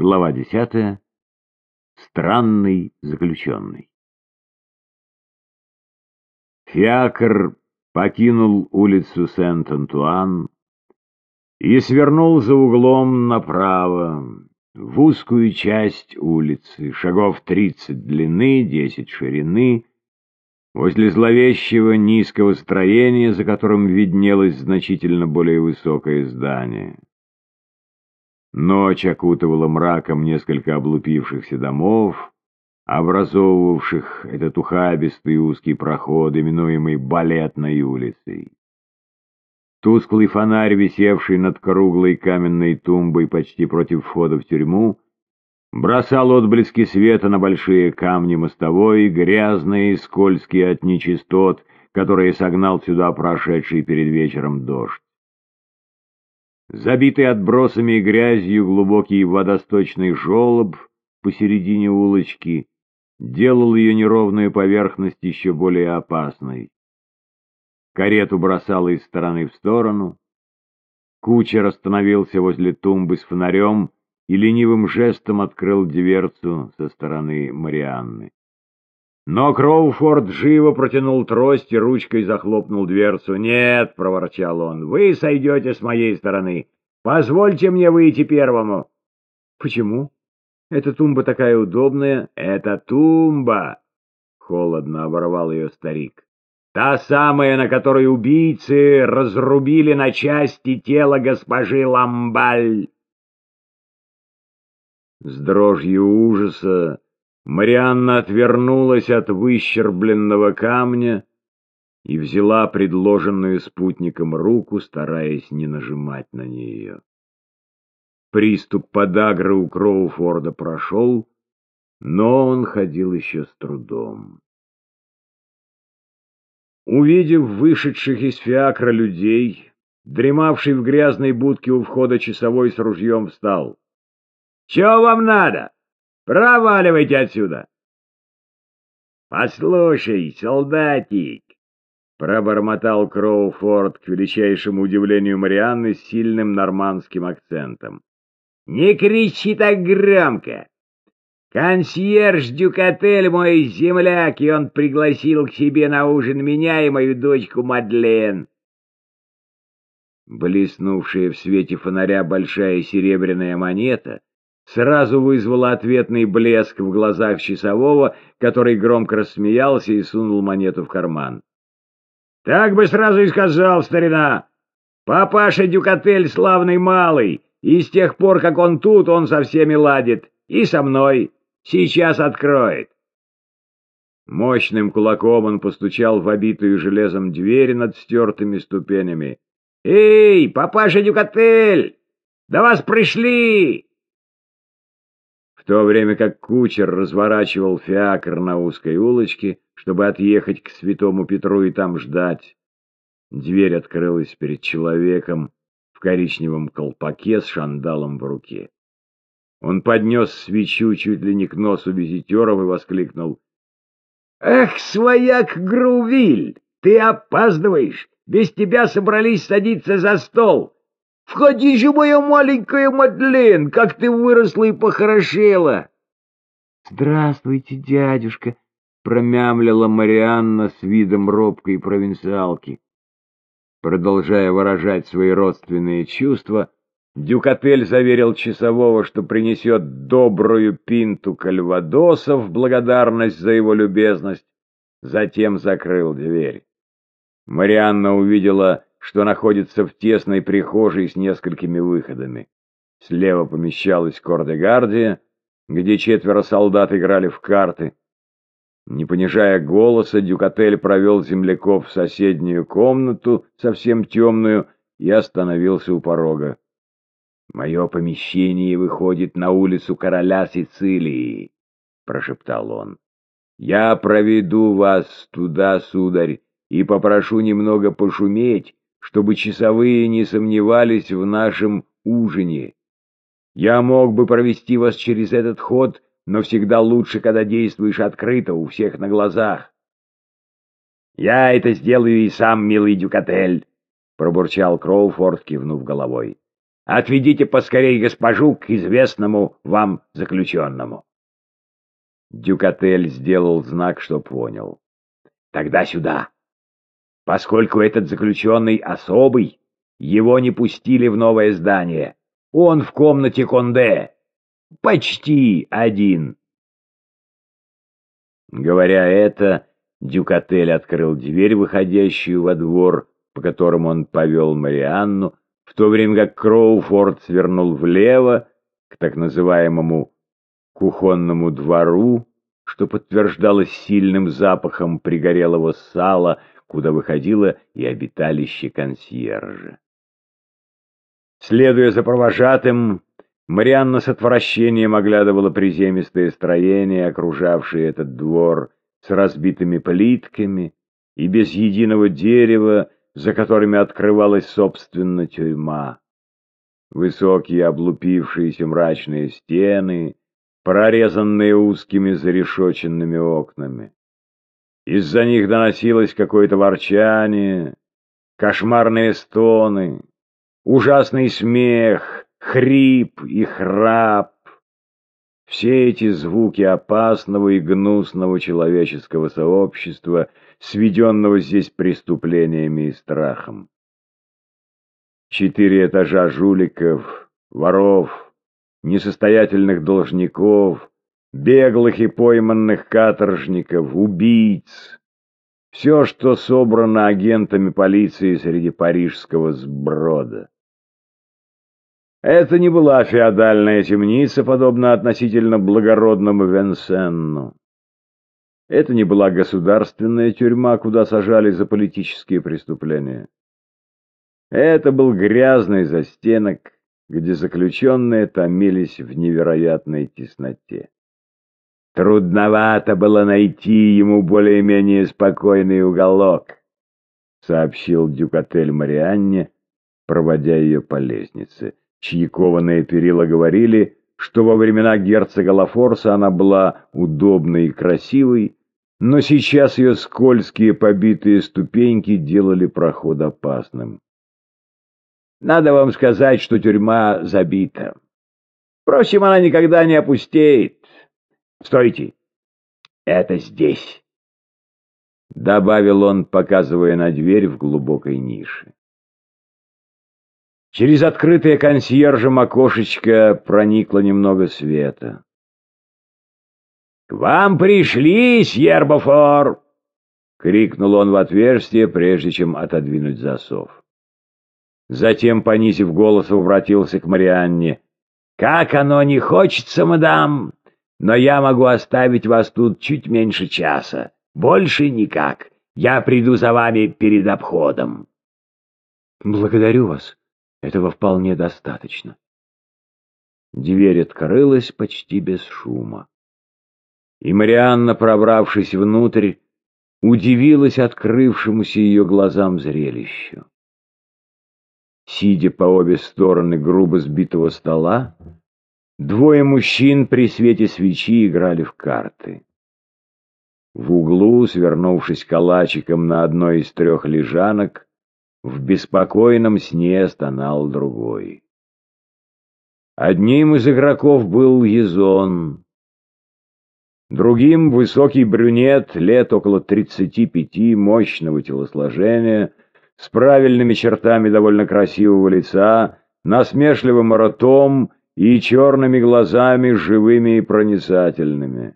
Глава десятая. Странный заключенный. Фиакр покинул улицу Сент-Антуан и свернул за углом направо, в узкую часть улицы, шагов тридцать длины, десять ширины, возле зловещего низкого строения, за которым виднелось значительно более высокое здание. Ночь окутывала мраком несколько облупившихся домов, образовывавших этот ухабистый узкий проход, именуемый Балетной улицей. Тусклый фонарь, висевший над круглой каменной тумбой почти против входа в тюрьму, бросал отблески света на большие камни мостовой, грязные и скользкие от нечистот, которые согнал сюда прошедший перед вечером дождь. Забитый отбросами и грязью глубокий водосточный желоб посередине улочки делал ее неровную поверхность еще более опасной. Карету бросало из стороны в сторону. Кучер остановился возле тумбы с фонарем и ленивым жестом открыл дверцу со стороны Марианны. Но Кроуфорд живо протянул трость и ручкой захлопнул дверцу. «Нет», — проворчал он, — «вы сойдете с моей стороны. Позвольте мне выйти первому». «Почему? Эта тумба такая удобная». «Это тумба», — холодно оборвал ее старик. «Та самая, на которой убийцы разрубили на части тело госпожи Ламбаль». С дрожью ужаса Марианна отвернулась от выщербленного камня и взяла предложенную спутником руку, стараясь не нажимать на нее. Приступ подагры у Кроуфорда прошел, но он ходил еще с трудом. Увидев вышедших из фиакра людей, дремавший в грязной будке у входа часовой с ружьем встал. — Чего вам надо? Проваливайте отсюда! Послушай, солдатик, пробормотал Кроуфорд к величайшему удивлению Марианны с сильным нормандским акцентом. Не кричи так громко! Консьерж Дюкатель мой земляк, и он пригласил к себе на ужин меня и мою дочку Мадлен. Блеснувшая в свете фонаря большая серебряная монета сразу вызвало ответный блеск в глазах часового, который громко рассмеялся и сунул монету в карман. «Так бы сразу и сказал, старина! Папаша Дюкатель славный малый, и с тех пор, как он тут, он со всеми ладит, и со мной. Сейчас откроет!» Мощным кулаком он постучал в обитую железом дверь над стертыми ступенями. «Эй, папаша Дюкатель! Да вас пришли!» То время как кучер разворачивал фиакр на узкой улочке, чтобы отъехать к святому Петру и там ждать. Дверь открылась перед человеком в коричневом колпаке с шандалом в руке. Он поднес свечу чуть ли не к носу визитеров и воскликнул. — Эх, свояк Грувиль, ты опаздываешь! Без тебя собрались садиться за стол! Входи же, моя маленькая Мадлен, как ты выросла и похорошела!» «Здравствуйте, дядюшка!» — промямлила Марианна с видом робкой провинциалки. Продолжая выражать свои родственные чувства, Дюкатель заверил часового, что принесет добрую пинту кальвадоса в благодарность за его любезность, затем закрыл дверь. Марианна увидела что находится в тесной прихожей с несколькими выходами. Слева помещалась Кордегардия, где четверо солдат играли в карты. Не понижая голоса, Дюкатель провел земляков в соседнюю комнату, совсем темную, и остановился у порога. «Мое помещение выходит на улицу короля Сицилии», — прошептал он. «Я проведу вас туда, сударь, и попрошу немного пошуметь, чтобы часовые не сомневались в нашем ужине. Я мог бы провести вас через этот ход, но всегда лучше, когда действуешь открыто, у всех на глазах. «Я это сделаю и сам, милый Дюкатель», — пробурчал Кроуфорд, кивнув головой. Отведите поскорей госпожу к известному вам заключенному. Дюкатель сделал знак, что понял. Тогда сюда. Поскольку этот заключенный особый, его не пустили в новое здание. Он в комнате Конде. Почти один. Говоря это, Дюкатель открыл дверь, выходящую во двор, по которому он повел Марианну, в то время как Кроуфорд свернул влево к так называемому кухонному двору, что подтверждалось сильным запахом пригорелого сала, куда выходило и обиталище консьержа. Следуя за провожатым, Марианна с отвращением оглядывала приземистые строения, окружавшие этот двор, с разбитыми плитками и без единого дерева, за которыми открывалась, собственно, тюрьма. Высокие облупившиеся мрачные стены, прорезанные узкими зарешоченными окнами. Из-за них доносилось какое-то ворчание, кошмарные стоны, ужасный смех, хрип и храп. Все эти звуки опасного и гнусного человеческого сообщества, сведенного здесь преступлениями и страхом. Четыре этажа жуликов, воров, несостоятельных должников, беглых и пойманных каторжников, убийц. Все, что собрано агентами полиции среди парижского сброда. Это не была феодальная темница, подобно относительно благородному Венсенну. Это не была государственная тюрьма, куда сажали за политические преступления. Это был грязный застенок, где заключенные томились в невероятной тесноте. Трудновато было найти ему более-менее спокойный уголок, сообщил Дюкатель Марианне, проводя ее по лестнице чьи перила говорили, что во времена герцога Лафорса она была удобной и красивой, но сейчас ее скользкие побитые ступеньки делали проход опасным. Надо вам сказать, что тюрьма забита. Впрочем, она никогда не опустеет. Стойте, это здесь, — добавил он, показывая на дверь в глубокой нише. Через открытое консьержем окошечко проникло немного света. «К вам пришли, Сьербофор!» — крикнул он в отверстие, прежде чем отодвинуть засов. Затем, понизив голос, обратился к Марианне. «Как оно не хочется, мадам, но я могу оставить вас тут чуть меньше часа. Больше никак. Я приду за вами перед обходом». «Благодарю вас», этого вполне достаточно. Дверь открылась почти без шума. И Марианна, пробравшись внутрь, удивилась открывшемуся ее глазам зрелищу. Сидя по обе стороны грубо сбитого стола, двое мужчин при свете свечи играли в карты. В углу, свернувшись калачиком на одной из трех лежанок, в беспокойном сне стонал другой. Одним из игроков был Езон, другим — высокий брюнет, лет около тридцати пяти, мощного телосложения, с правильными чертами довольно красивого лица, насмешливым ротом и черными глазами живыми и проницательными.